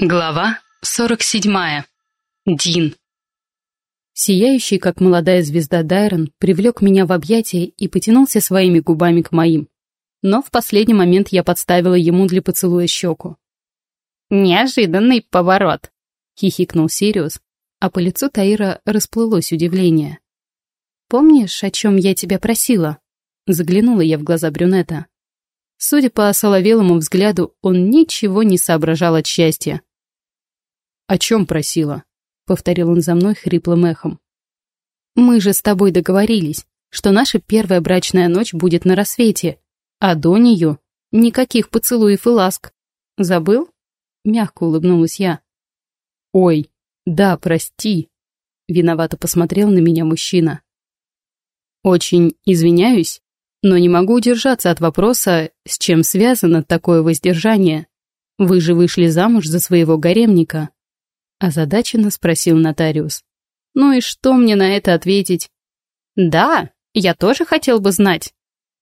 Глава 47. Дин. Сияющий, как молодая звезда Дайрон, привлек меня в объятия и потянулся своими губами к моим. Но в последний момент я подставила ему для поцелуя щеку. «Неожиданный поворот», — хихикнул Сириус, а по лицу Таира расплылось удивление. «Помнишь, о чем я тебя просила?» Заглянула я в глаза брюнета. Судя по соловелому взгляду, он ничего не соображал от счастья. «О чем просила?» — повторил он за мной хриплым эхом. «Мы же с тобой договорились, что наша первая брачная ночь будет на рассвете, а до нее никаких поцелуев и ласк. Забыл?» — мягко улыбнулась я. «Ой, да, прости», — виновато посмотрел на меня мужчина. «Очень извиняюсь, но не могу удержаться от вопроса, с чем связано такое воздержание. Вы же вышли замуж за своего гаремника». Озадаченно спросил нотариус. Ну и что мне на это ответить? Да, я тоже хотел бы знать.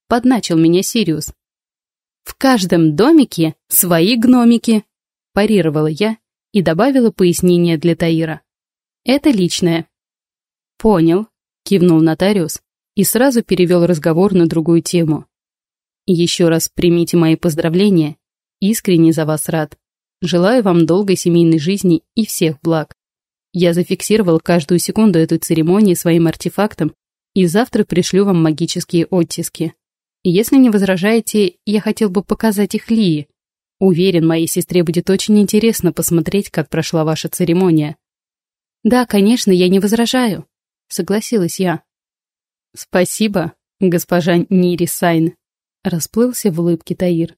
Подначил меня Сириус. В каждом домике свои гномики. Парировала я и добавила пояснение для Таира. Это личное. Понял, кивнул нотариус и сразу перевел разговор на другую тему. Еще раз примите мои поздравления. Искренне за вас рад. Желаю вам долгой семейной жизни и всех благ. Я зафиксировал каждую секунду этой церемонии своим артефактом и завтра пришлю вам магические оттиски. Если не возражаете, я хотел бы показать их Лии. Уверен, моей сестре будет очень интересно посмотреть, как прошла ваша церемония. Да, конечно, я не возражаю, согласилась я. Спасибо, госпожа Нири Сайн, расплылся в улыбке Таир.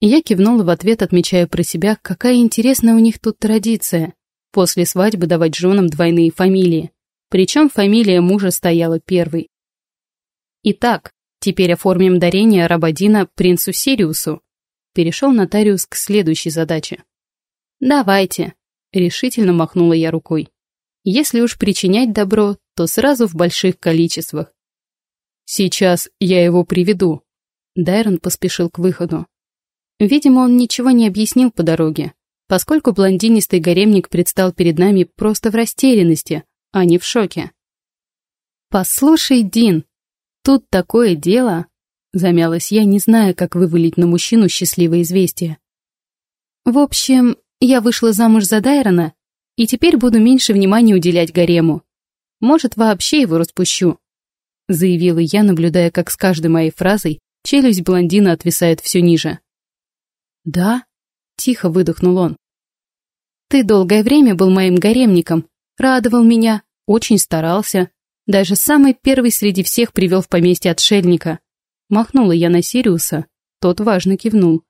Я кивнула в ответ, отмечая про себя, какая интересная у них тут традиция. После свадьбы давать женам двойные фамилии. Причем фамилия мужа стояла первой. Итак, теперь оформим дарение Рабадина принцу Сириусу. Перешел нотариус к следующей задаче. «Давайте», — решительно махнула я рукой. «Если уж причинять добро, то сразу в больших количествах». «Сейчас я его приведу». Дайрон поспешил к выходу. Видимо, он ничего не объяснил по дороге, поскольку блондинистый гаремник предстал перед нами просто в растерянности, а не в шоке. «Послушай, Дин, тут такое дело...» Замялась я, не зная, как вывалить на мужчину счастливое известие. «В общем, я вышла замуж за Дайрона, и теперь буду меньше внимания уделять гарему. Может, вообще его распущу», заявила я, наблюдая, как с каждой моей фразой челюсть блондина отвисает все ниже. «Да?» — тихо выдохнул он. «Ты долгое время был моим гаремником, радовал меня, очень старался. Даже самый первый среди всех привел в поместье отшельника. Махнула я на Сириуса, тот важно кивнул.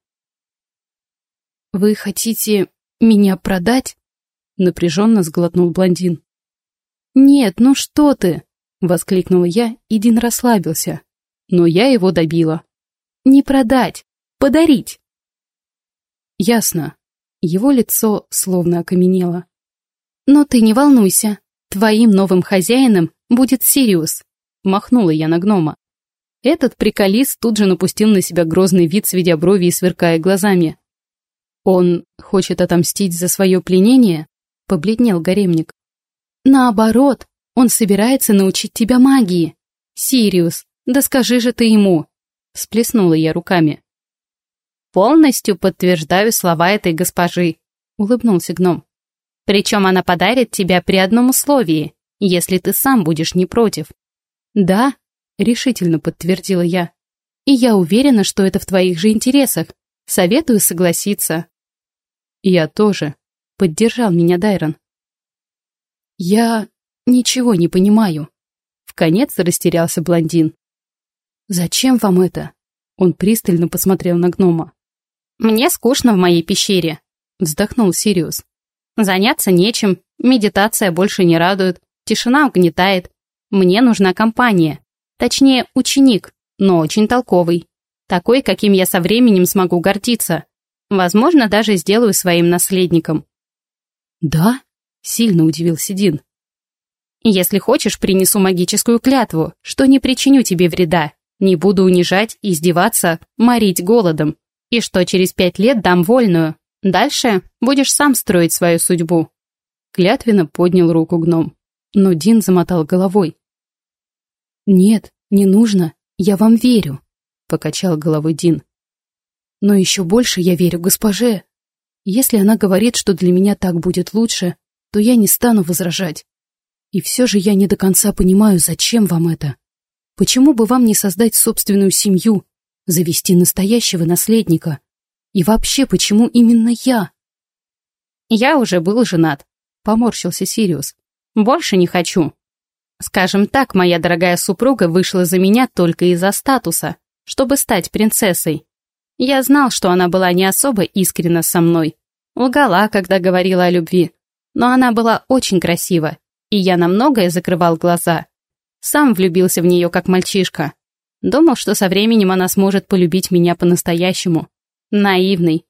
«Вы хотите меня продать?» Напряженно сглотнул блондин. «Нет, ну что ты!» — воскликнула я, и Дин расслабился. Но я его добила. «Не продать, подарить!» Ясно. Его лицо словно окаменело. Но ты не волнуйся. Твоим новым хозяином будет Сириус. Махнула я на гнома. Этот приколист тут же напустил на себя грозный вид, сведя брови и сверкая глазами. «Он хочет отомстить за свое пленение?» — побледнел гаремник. «Наоборот, он собирается научить тебя магии. Сириус, да скажи же ты ему!» — всплеснула я руками. «Полностью подтверждаю слова этой госпожи», — улыбнулся гном. «Причем она подарит тебя при одном условии, если ты сам будешь не против». «Да», — решительно подтвердила я. «И я уверена, что это в твоих же интересах. Советую согласиться». «Я тоже», — поддержал меня Дайрон. «Я ничего не понимаю», — вконец растерялся блондин. «Зачем вам это?» Он пристально посмотрел на гнома. «Мне скучно в моей пещере», — вздохнул Сириус. «Заняться нечем, медитация больше не радует, тишина угнетает. Мне нужна компания. Точнее, ученик, но очень толковый. Такой, каким я со временем смогу гордиться. Возможно, даже сделаю своим наследником». «Да?» — сильно удивился Дин. «Если хочешь, принесу магическую клятву, что не причиню тебе вреда, не буду унижать, издеваться, морить голодом и что через пять лет дам вольную, Дальше будешь сам строить свою судьбу. Клятвенно поднял руку гном, но Дин замотал головой. «Нет, не нужно, я вам верю», — покачал головой Дин. «Но еще больше я верю госпоже. Если она говорит, что для меня так будет лучше, то я не стану возражать. И все же я не до конца понимаю, зачем вам это. Почему бы вам не создать собственную семью, завести настоящего наследника? И вообще, почему именно я? Я уже был женат, поморщился Сириус. Больше не хочу. Скажем так, моя дорогая супруга вышла за меня только из-за статуса, чтобы стать принцессой. Я знал, что она была не особо искренна со мной. Лгала, когда говорила о любви. Но она была очень красива, и я на многое закрывал глаза. Сам влюбился в нее как мальчишка. Думал, что со временем она сможет полюбить меня по-настоящему. Наивный.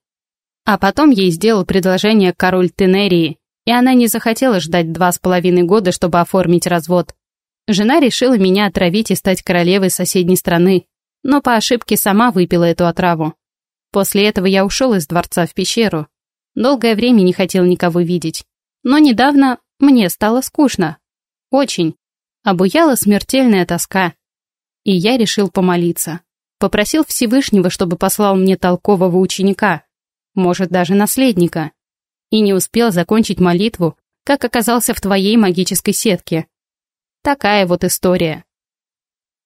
А потом ей сделал предложение король Тенерии, и она не захотела ждать два с половиной года, чтобы оформить развод. Жена решила меня отравить и стать королевой соседней страны, но по ошибке сама выпила эту отраву. После этого я ушел из дворца в пещеру. Долгое время не хотел никого видеть. Но недавно мне стало скучно. Очень. Обуяла смертельная тоска. И я решил помолиться. Попросил Всевышнего, чтобы послал мне толкового ученика, может, даже наследника. И не успел закончить молитву, как оказался в твоей магической сетке. Такая вот история.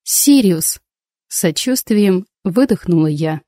«Сириус!» — сочувствием выдохнула я.